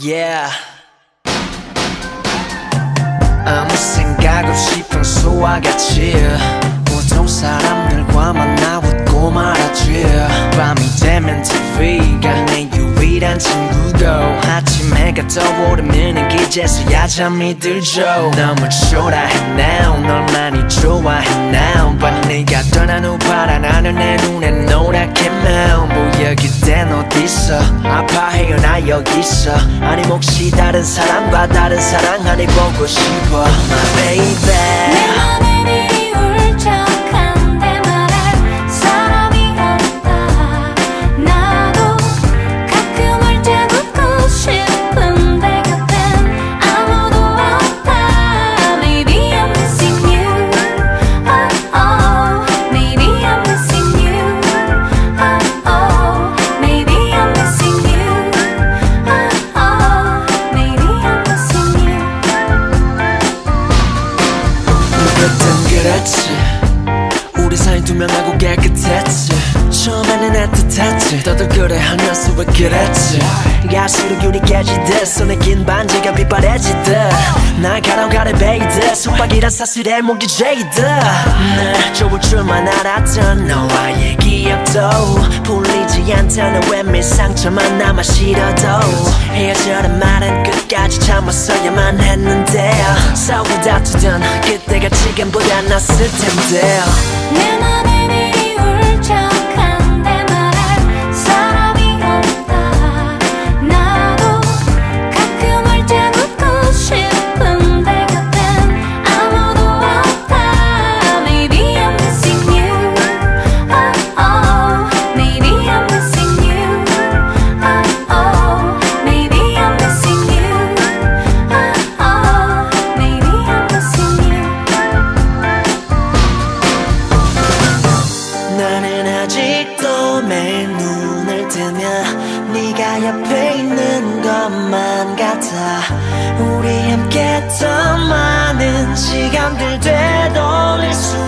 yeah. 아무 생각 없이 평소와 같이 보통 사람들과 만나 웃고 말하지. 밤이 되면 TV가 내 유일한 친구고 아침 해가 떠오르면 기재서야 잠이 들죠. 너무 초라해 now. 널 많이 좋아해 now. but 네가 떠난 후 하늘 내 노랗게 뭐야 그댄 어딨어 아파해요 나 여기 있어. 아니 혹시 다른 사람과 다른 사랑 하니 보고 싶어? My baby 그랬지. 우리 사이 투명하고 깨끗했지. 처음에는 애틋했지. 너도 그래 하면서 왜 그랬지? 갈수록 유리 깨지듯 손에 긴 반지가 빛바래지듯. 날 가라가래 베이듯 속박이란 사슬에 목이 죄이듯. 날 좁을 줄만 알았던 너와의 기억도 풀리지 않다는 외밀 상처만 남아 싫어도 헤어져란 말은 끝까지 참았어야만 했는데 싸우고 다투던 그때가 지금보다 낫을 텐데 나는 아직도 매일 눈을 뜨면 네가 옆에 있는 것만 같아. 우리 함께 더 많은 시간들 되돌아가